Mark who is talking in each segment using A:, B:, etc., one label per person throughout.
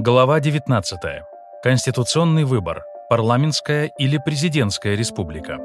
A: Глава 19. Конституционный выбор. Парламентская или президентская республика.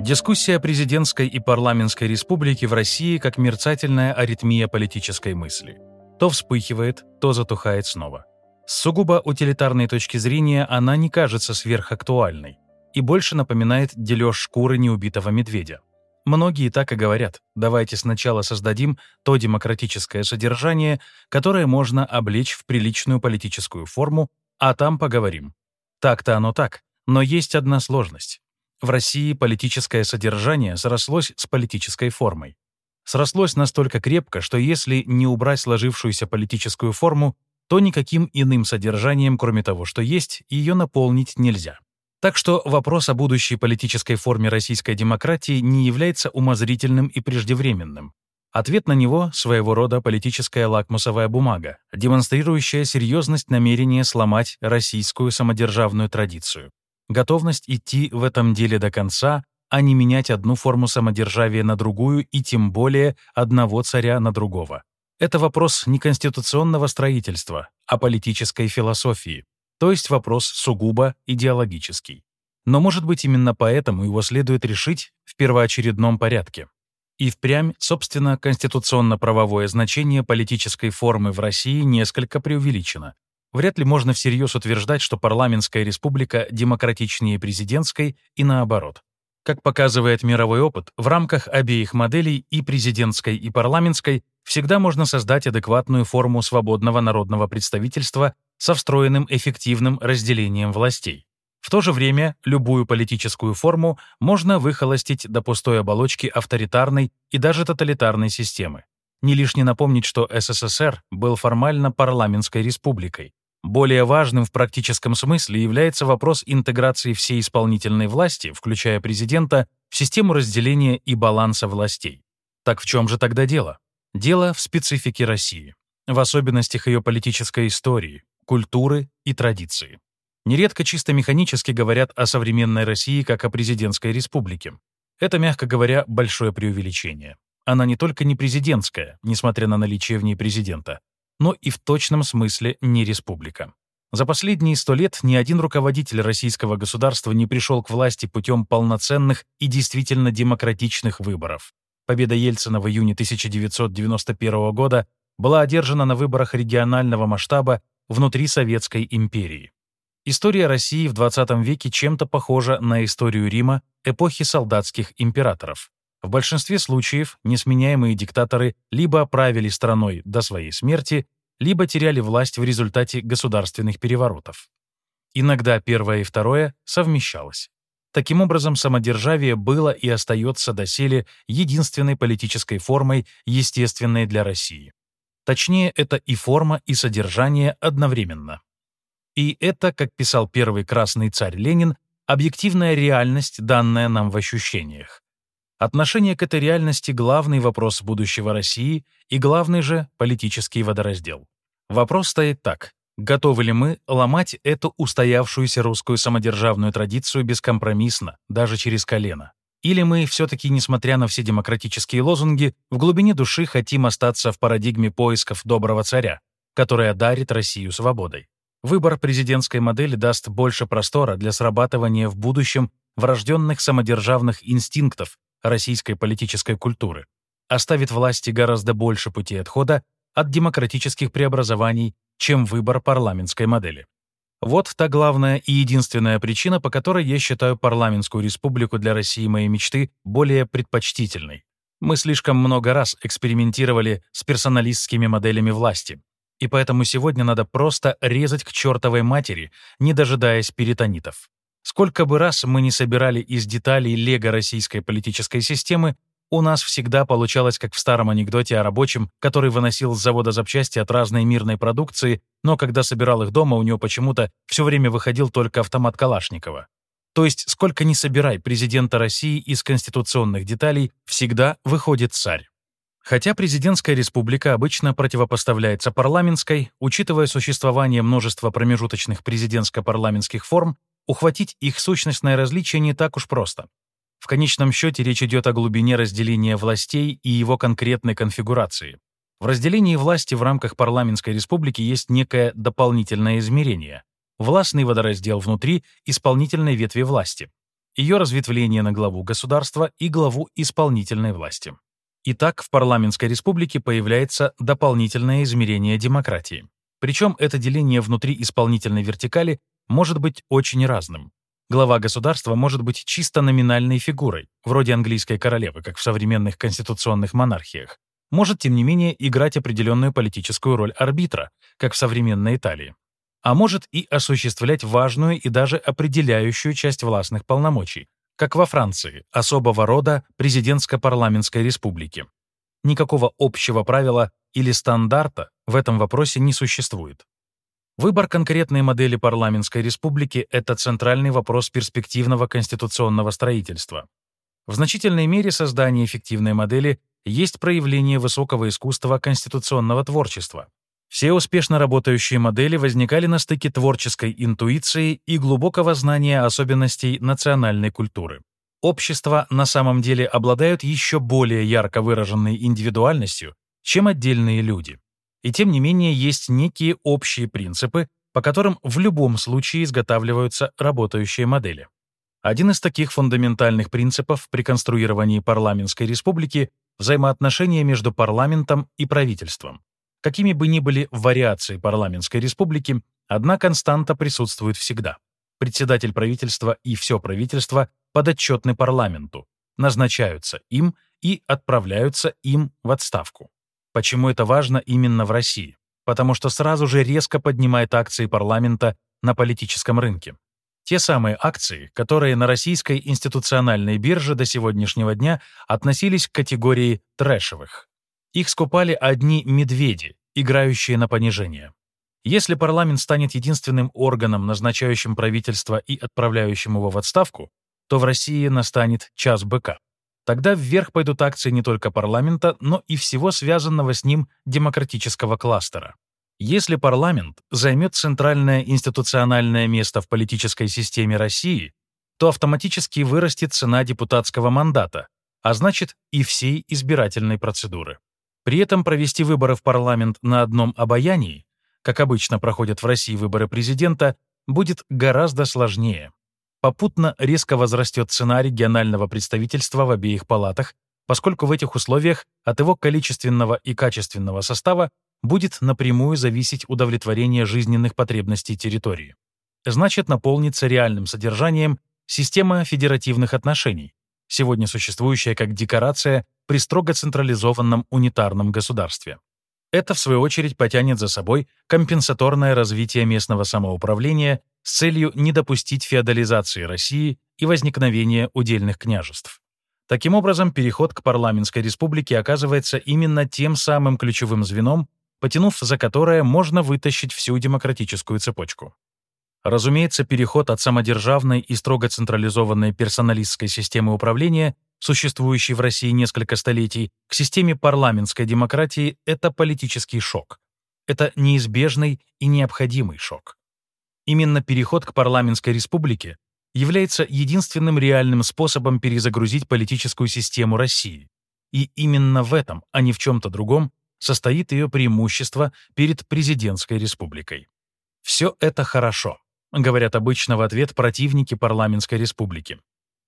A: Дискуссия о президентской и парламентской республике в России как мерцательная аритмия политической мысли. То вспыхивает, то затухает снова. С сугубо утилитарной точки зрения она не кажется сверхактуальной и больше напоминает дележ шкуры неубитого медведя. Многие так и говорят, давайте сначала создадим то демократическое содержание, которое можно облечь в приличную политическую форму, а там поговорим. Так-то оно так, но есть одна сложность. В России политическое содержание срослось с политической формой. Срослось настолько крепко, что если не убрать сложившуюся политическую форму, то никаким иным содержанием, кроме того, что есть, ее наполнить нельзя. Так что вопрос о будущей политической форме российской демократии не является умозрительным и преждевременным. Ответ на него — своего рода политическая лакмусовая бумага, демонстрирующая серьезность намерения сломать российскую самодержавную традицию, готовность идти в этом деле до конца, а не менять одну форму самодержавия на другую и тем более одного царя на другого. Это вопрос не конституционного строительства, а политической философии, то есть вопрос сугубо идеологический. Но, может быть, именно поэтому его следует решить в первоочередном порядке. И впрямь, собственно, конституционно-правовое значение политической формы в России несколько преувеличено. Вряд ли можно всерьез утверждать, что парламентская республика демократичнее президентской и наоборот. Как показывает мировой опыт, в рамках обеих моделей и президентской, и парламентской всегда можно создать адекватную форму свободного народного представительства со встроенным эффективным разделением властей. В то же время любую политическую форму можно выхолостить до пустой оболочки авторитарной и даже тоталитарной системы. Не лишне напомнить, что СССР был формально парламентской республикой. Более важным в практическом смысле является вопрос интеграции всей исполнительной власти, включая президента, в систему разделения и баланса властей. Так в чем же тогда дело? Дело в специфике России, в особенностях ее политической истории, культуры и традиции. Нередко чисто механически говорят о современной России как о президентской республике. Это, мягко говоря, большое преувеличение. Она не только не президентская, несмотря на наличие в ней президента, но и в точном смысле не республика. За последние сто лет ни один руководитель российского государства не пришел к власти путем полноценных и действительно демократичных выборов. Победа Ельцина в июне 1991 года была одержана на выборах регионального масштаба внутри Советской империи. История России в XX веке чем-то похожа на историю Рима эпохи солдатских императоров. В большинстве случаев несменяемые диктаторы либо правили страной до своей смерти, либо теряли власть в результате государственных переворотов. Иногда первое и второе совмещалось. Таким образом, самодержавие было и остается доселе единственной политической формой, естественной для России. Точнее, это и форма, и содержание одновременно. И это, как писал первый красный царь Ленин, объективная реальность, данная нам в ощущениях. Отношение к этой реальности — главный вопрос будущего России и главный же политический водораздел. Вопрос стоит так. Готовы ли мы ломать эту устоявшуюся русскую самодержавную традицию бескомпромиссно, даже через колено? Или мы все-таки, несмотря на все демократические лозунги, в глубине души хотим остаться в парадигме поисков доброго царя, который одарит Россию свободой? Выбор президентской модели даст больше простора для срабатывания в будущем врожденных самодержавных инстинктов российской политической культуры, оставит власти гораздо больше пути отхода от демократических преобразований, чем выбор парламентской модели. Вот та главная и единственная причина, по которой я считаю парламентскую республику для России моей мечты более предпочтительной. Мы слишком много раз экспериментировали с персоналистскими моделями власти, и поэтому сегодня надо просто резать к чертовой матери, не дожидаясь перитонитов. Сколько бы раз мы не собирали из деталей лего российской политической системы, у нас всегда получалось, как в старом анекдоте о рабочем, который выносил с завода запчасти от разной мирной продукции, но когда собирал их дома, у него почему-то все время выходил только автомат Калашникова. То есть, сколько ни собирай президента России из конституционных деталей, всегда выходит царь. Хотя президентская республика обычно противопоставляется парламентской, учитывая существование множества промежуточных президентско-парламентских форм, ухватить их сущностное различие не так уж просто. В конечном счете речь идет о глубине разделения властей и его конкретной конфигурации. В разделении власти в рамках парламентской республики есть некое дополнительное измерение — властный водораздел внутри исполнительной ветви власти, ее разветвление на главу государства и главу исполнительной власти. Итак, в парламентской республике появляется дополнительное измерение демократии. Причем это деление внутри исполнительной вертикали может быть очень разным. Глава государства может быть чисто номинальной фигурой, вроде английской королевы, как в современных конституционных монархиях. Может, тем не менее, играть определенную политическую роль арбитра, как в современной Италии. А может и осуществлять важную и даже определяющую часть властных полномочий, как во Франции, особого рода президентско-парламентской республики. Никакого общего правила или стандарта в этом вопросе не существует. Выбор конкретной модели парламентской республики — это центральный вопрос перспективного конституционного строительства. В значительной мере создание эффективной модели есть проявление высокого искусства конституционного творчества. Все успешно работающие модели возникали на стыке творческой интуиции и глубокого знания особенностей национальной культуры. Общества на самом деле обладают еще более ярко выраженной индивидуальностью, чем отдельные люди. И тем не менее есть некие общие принципы, по которым в любом случае изготавливаются работающие модели. Один из таких фундаментальных принципов при конструировании парламентской республики — взаимоотношения между парламентом и правительством. Какими бы ни были вариации парламентской республики, одна константа присутствует всегда. Председатель правительства и все правительство подотчетны парламенту, назначаются им и отправляются им в отставку. Почему это важно именно в России? Потому что сразу же резко поднимает акции парламента на политическом рынке. Те самые акции, которые на российской институциональной бирже до сегодняшнего дня относились к категории трэшевых. Их скупали одни медведи, играющие на понижение. Если парламент станет единственным органом, назначающим правительство и отправляющим его в отставку, то в России настанет час быка. Тогда вверх пойдут акции не только парламента, но и всего связанного с ним демократического кластера. Если парламент займет центральное институциональное место в политической системе России, то автоматически вырастет цена депутатского мандата, а значит и всей избирательной процедуры. При этом провести выборы в парламент на одном обаянии, как обычно проходят в России выборы президента, будет гораздо сложнее. Попутно резко возрастет цена регионального представительства в обеих палатах, поскольку в этих условиях от его количественного и качественного состава будет напрямую зависеть удовлетворение жизненных потребностей территории. Значит, наполнится реальным содержанием система федеративных отношений, сегодня существующая как декорация при строго централизованном унитарном государстве. Это, в свою очередь, потянет за собой компенсаторное развитие местного самоуправления с целью не допустить феодализации России и возникновения удельных княжеств. Таким образом, переход к парламентской республике оказывается именно тем самым ключевым звеном, потянув за которое можно вытащить всю демократическую цепочку. Разумеется, переход от самодержавной и строго централизованной персоналистской системы управления, существующей в России несколько столетий, к системе парламентской демократии — это политический шок. Это неизбежный и необходимый шок. Именно переход к парламентской республике является единственным реальным способом перезагрузить политическую систему России. И именно в этом, а не в чем-то другом, состоит ее преимущество перед президентской республикой. Все это хорошо, говорят обычно в ответ противники парламентской республики.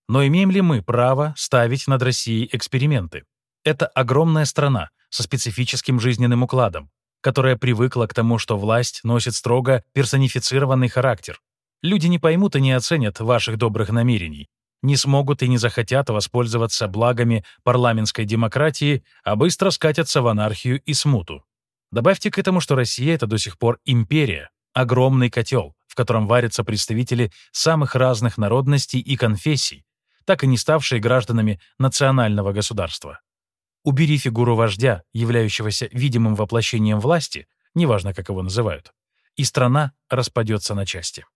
A: Но имеем ли мы право ставить над Россией эксперименты? Это огромная страна со специфическим жизненным укладом, которая привыкла к тому, что власть носит строго персонифицированный характер. Люди не поймут и не оценят ваших добрых намерений, не смогут и не захотят воспользоваться благами парламентской демократии, а быстро скатятся в анархию и смуту. Добавьте к этому, что Россия — это до сих пор империя, огромный котел, в котором варятся представители самых разных народностей и конфессий, так и не ставшие гражданами национального государства. Убери фигуру вождя, являющегося видимым воплощением власти, неважно, как его называют, и страна распадется на части.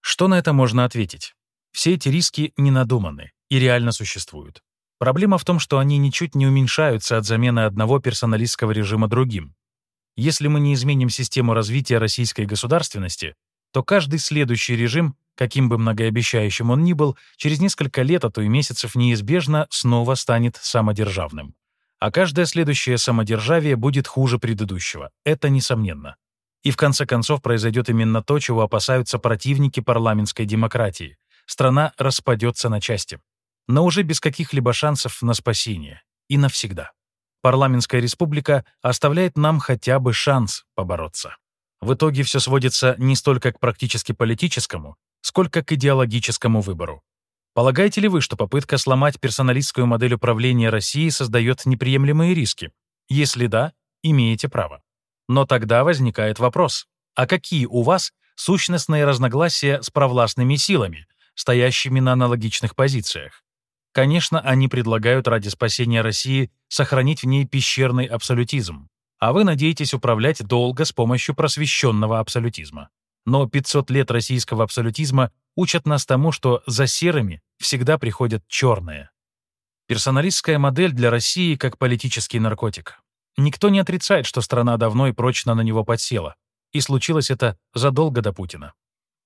A: Что на это можно ответить? Все эти риски не надуманы и реально существуют. Проблема в том, что они ничуть не уменьшаются от замены одного персоналистского режима другим. Если мы не изменим систему развития российской государственности, то каждый следующий режим, каким бы многообещающим он ни был, через несколько лет, а то и месяцев неизбежно снова станет самодержавным А каждое следующее самодержавие будет хуже предыдущего. Это несомненно. И в конце концов произойдет именно то, чего опасаются противники парламентской демократии. Страна распадется на части. Но уже без каких-либо шансов на спасение. И навсегда. Парламентская республика оставляет нам хотя бы шанс побороться. В итоге все сводится не столько к практически политическому, сколько к идеологическому выбору. Полагаете ли вы, что попытка сломать персоналистскую модель управления Россией создает неприемлемые риски? Если да, имеете право. Но тогда возникает вопрос, а какие у вас сущностные разногласия с провластными силами, стоящими на аналогичных позициях? Конечно, они предлагают ради спасения России сохранить в ней пещерный абсолютизм, а вы надеетесь управлять долго с помощью просвещенного абсолютизма. Но 500 лет российского абсолютизма учат нас тому, что за серыми всегда приходят черные. Персоналистская модель для России как политический наркотик. Никто не отрицает, что страна давно и прочно на него подсела. И случилось это задолго до Путина.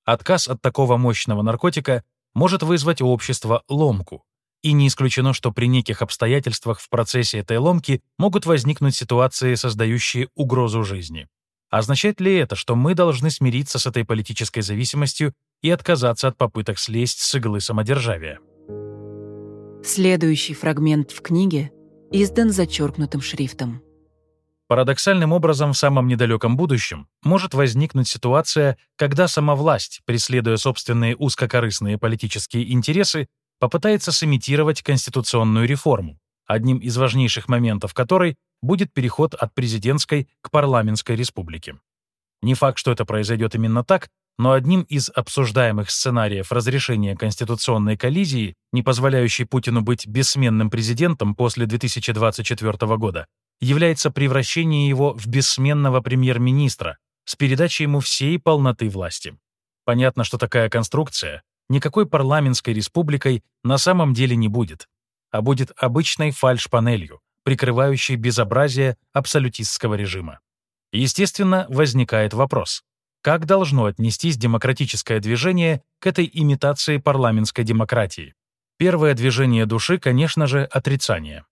A: Отказ от такого мощного наркотика может вызвать у общества ломку, и не исключено, что при неких обстоятельствах в процессе этой ломки могут возникнуть ситуации, создающие угрозу жизни. Означает ли это, что мы должны смириться с этой политической зависимостью и отказаться от попыток слезть с иглы самодержавия?
B: Следующий фрагмент в книге издан зачеркнутым шрифтом.
A: Парадоксальным образом в самом недалеком будущем может возникнуть ситуация, когда сама власть, преследуя собственные узкокорыстные политические интересы, попытается сымитировать конституционную реформу, одним из важнейших моментов которой будет переход от президентской к парламентской республике. Не факт, что это произойдет именно так, но одним из обсуждаемых сценариев разрешения конституционной коллизии, не позволяющей Путину быть бессменным президентом после 2024 года, является превращение его в бессменного премьер-министра с передачей ему всей полноты власти. Понятно, что такая конструкция никакой парламентской республикой на самом деле не будет, а будет обычной фальш-панелью, прикрывающей безобразие абсолютистского режима. Естественно, возникает вопрос, как должно отнестись демократическое движение к этой имитации парламентской демократии? Первое движение души, конечно же, отрицание.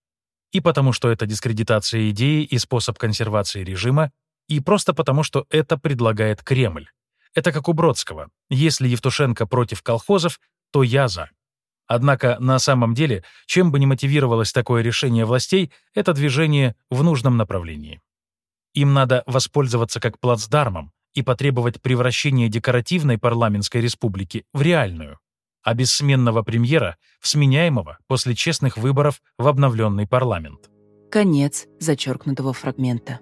A: И потому, что это дискредитация идеи и способ консервации режима, и просто потому, что это предлагает Кремль, это как у Бродского. Если Евтушенко против колхозов, то я за. Однако на самом деле, чем бы ни мотивировалось такое решение властей, это движение в нужном направлении. Им надо воспользоваться как плацдармом и потребовать превращения декоративной парламентской республики в реальную, а бессменного премьера в сменяемого после честных выборов в обновленный парламент.
B: Конец зачеркнутого фрагмента.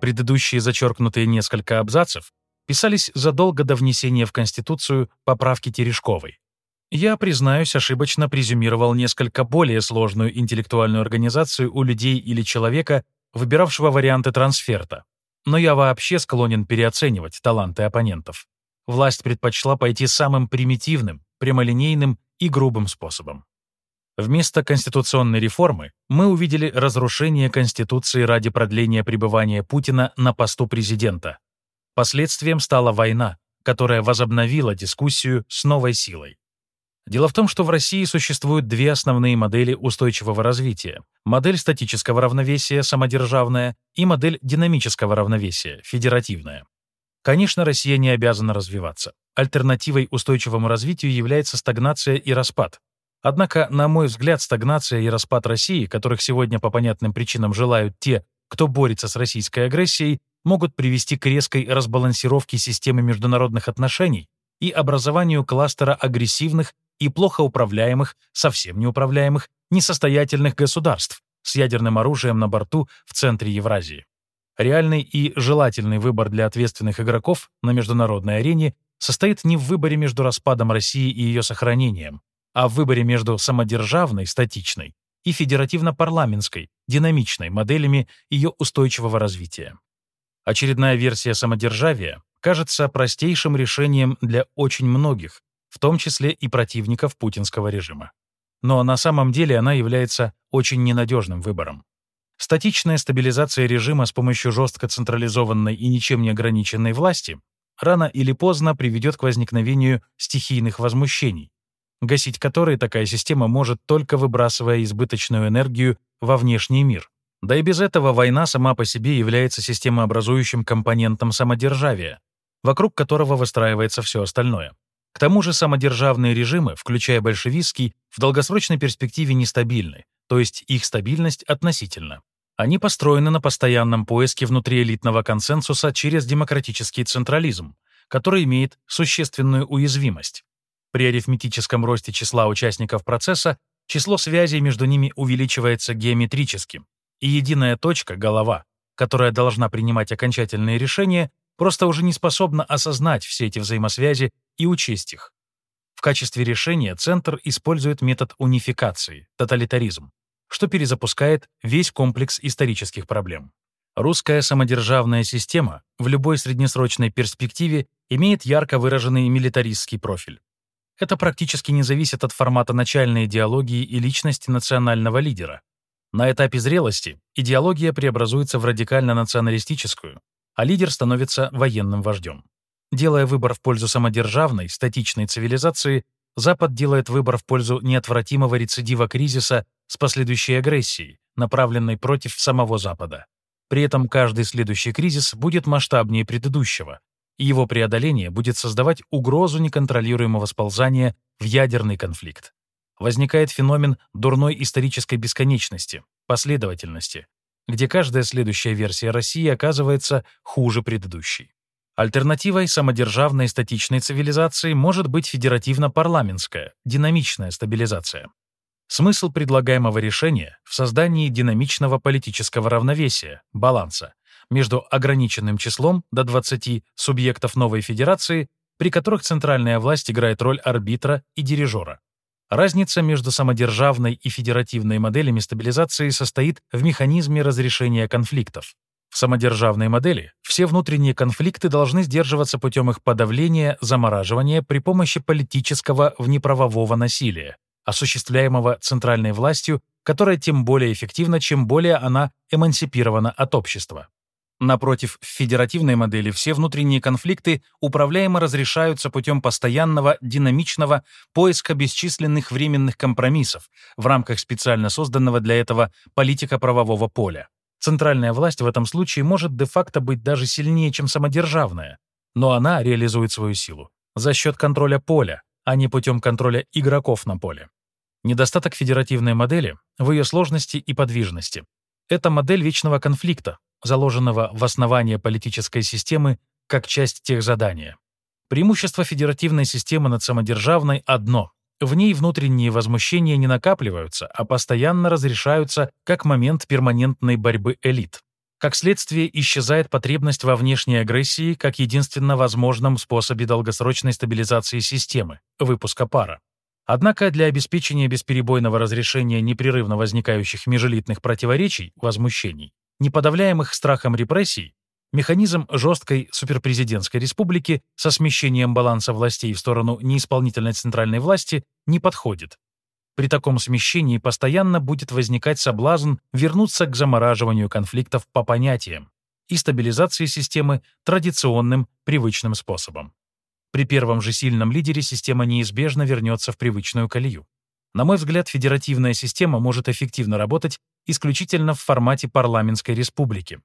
A: Предыдущие зачеркнутые несколько абзацев писались задолго до внесения в Конституцию поправки Терешковой. Я, признаюсь, ошибочно презюмировал несколько более сложную интеллектуальную организацию у людей или человека, выбиравшего варианты трансферта. Но я вообще склонен переоценивать таланты оппонентов. Власть предпочла пойти самым примитивным, прямолинейным и грубым способом. Вместо конституционной реформы мы увидели разрушение Конституции ради продления пребывания Путина на посту президента. Последствием стала война, которая возобновила дискуссию с новой силой. Дело в том, что в России существуют две основные модели устойчивого развития. Модель статического равновесия, самодержавная, и модель динамического равновесия, федеративная. Конечно, Россия не обязана развиваться. Альтернативой устойчивому развитию является стагнация и распад. Однако, на мой взгляд, стагнация и распад России, которых сегодня по понятным причинам желают те, кто борется с российской агрессией, могут привести к резкой разбалансировке системы международных отношений и образованию кластера агрессивных и плохо управляемых, совсем неуправляемых, несостоятельных государств с ядерным оружием на борту в центре Евразии. Реальный и желательный выбор для ответственных игроков на международной арене состоит не в выборе между распадом России и ее сохранением, а в выборе между самодержавной, статичной, и федеративно-парламентской, динамичной моделями ее устойчивого развития. Очередная версия самодержавия кажется простейшим решением для очень многих, в том числе и противников путинского режима. Но на самом деле она является очень ненадежным выбором. Статичная стабилизация режима с помощью жестко централизованной и ничем не ограниченной власти рано или поздно приведет к возникновению стихийных возмущений, гасить которые такая система может только выбрасывая избыточную энергию во внешний мир. Да и без этого война сама по себе является системообразующим компонентом самодержавия, вокруг которого выстраивается все остальное. К тому же самодержавные режимы, включая большевистский, в долгосрочной перспективе нестабильны, то есть их стабильность относительна. Они построены на постоянном поиске внутриэлитного консенсуса через демократический централизм, который имеет существенную уязвимость. При арифметическом росте числа участников процесса число связей между ними увеличивается геометрически, и единая точка, голова, которая должна принимать окончательные решения, просто уже не способна осознать все эти взаимосвязи и учесть их. В качестве решения Центр использует метод унификации, тоталитаризм, что перезапускает весь комплекс исторических проблем. Русская самодержавная система в любой среднесрочной перспективе имеет ярко выраженный милитаристский профиль. Это практически не зависит от формата начальной идеологии и личности национального лидера. На этапе зрелости идеология преобразуется в радикально-националистическую, а лидер становится военным вождем. Делая выбор в пользу самодержавной, статичной цивилизации, Запад делает выбор в пользу неотвратимого рецидива кризиса с последующей агрессией, направленной против самого Запада. При этом каждый следующий кризис будет масштабнее предыдущего, и его преодоление будет создавать угрозу неконтролируемого сползания в ядерный конфликт. Возникает феномен дурной исторической бесконечности, последовательности, где каждая следующая версия России оказывается хуже предыдущей. Альтернативой самодержавной статичной цивилизации может быть федеративно-парламентская, динамичная стабилизация. Смысл предлагаемого решения в создании динамичного политического равновесия, баланса, между ограниченным числом до 20 субъектов новой федерации, при которых центральная власть играет роль арбитра и дирижера. Разница между самодержавной и федеративной моделями стабилизации состоит в механизме разрешения конфликтов. В самодержавной модели все внутренние конфликты должны сдерживаться путем их подавления, замораживания при помощи политического внеправового насилия, осуществляемого центральной властью, которая тем более эффективна, чем более она эмансипирована от общества. Напротив, в федеративной модели все внутренние конфликты управляемо разрешаются путем постоянного, динамичного поиска бесчисленных временных компромиссов в рамках специально созданного для этого политико-правового поля. Центральная власть в этом случае может де-факто быть даже сильнее, чем самодержавная, но она реализует свою силу за счет контроля поля, а не путем контроля игроков на поле. Недостаток федеративной модели в ее сложности и подвижности. Это модель вечного конфликта, заложенного в основание политической системы как часть тех задания. Преимущество федеративной системы над самодержавной одно. В ней внутренние возмущения не накапливаются, а постоянно разрешаются как момент перманентной борьбы элит. Как следствие, исчезает потребность во внешней агрессии как единственно возможном способе долгосрочной стабилизации системы – выпуска пара. Однако для обеспечения бесперебойного разрешения непрерывно возникающих межэлитных противоречий, возмущений, неподавляемых страхом репрессий, механизм жесткой суперпрезидентской республики со смещением баланса властей в сторону неисполнительной центральной власти не подходит. При таком смещении постоянно будет возникать соблазн вернуться к замораживанию конфликтов по понятиям и стабилизации системы традиционным, привычным способом. При первом же сильном лидере система неизбежно вернется в привычную колею. На мой взгляд, федеративная система может эффективно работать исключительно в формате парламентской республики,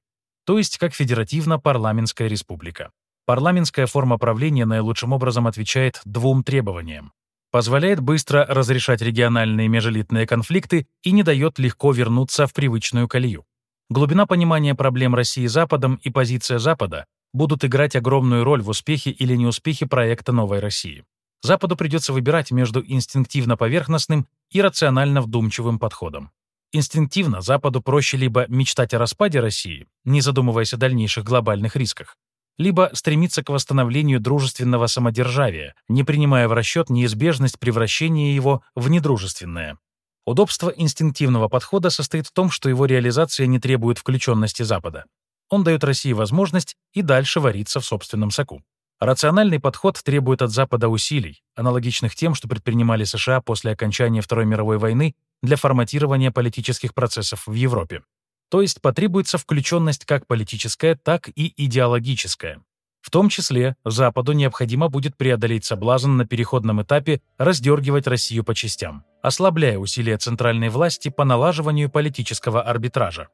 A: то есть как федеративно-парламентская республика. Парламентская форма правления наилучшим образом отвечает двум требованиям. Позволяет быстро разрешать региональные межэлитные конфликты и не дает легко вернуться в привычную колею. Глубина понимания проблем России Западом и позиция Запада будут играть огромную роль в успехе или неуспехе проекта «Новой России». Западу придется выбирать между инстинктивно-поверхностным и рационально-вдумчивым подходом. Инстинктивно Западу проще либо мечтать о распаде России, не задумываясь о дальнейших глобальных рисках, либо стремиться к восстановлению дружественного самодержавия, не принимая в расчет неизбежность превращения его в недружественное. Удобство инстинктивного подхода состоит в том, что его реализация не требует включенности Запада. Он дает России возможность и дальше вариться в собственном соку. Рациональный подход требует от Запада усилий, аналогичных тем, что предпринимали США после окончания Второй мировой войны для форматирования политических процессов в Европе. То есть потребуется включенность как политическая, так и идеологическая. В том числе Западу необходимо будет преодолеть соблазн на переходном этапе раздергивать Россию по частям, ослабляя усилия центральной власти по налаживанию политического арбитража.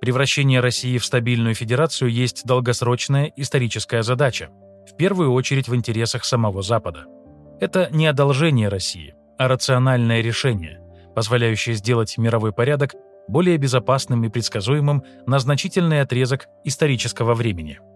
A: Превращение России в стабильную федерацию есть долгосрочная историческая задача, в первую очередь в интересах самого Запада. Это не одолжение России, а рациональное решение, позволяющее сделать мировой порядок более безопасным и предсказуемым на значительный отрезок исторического времени –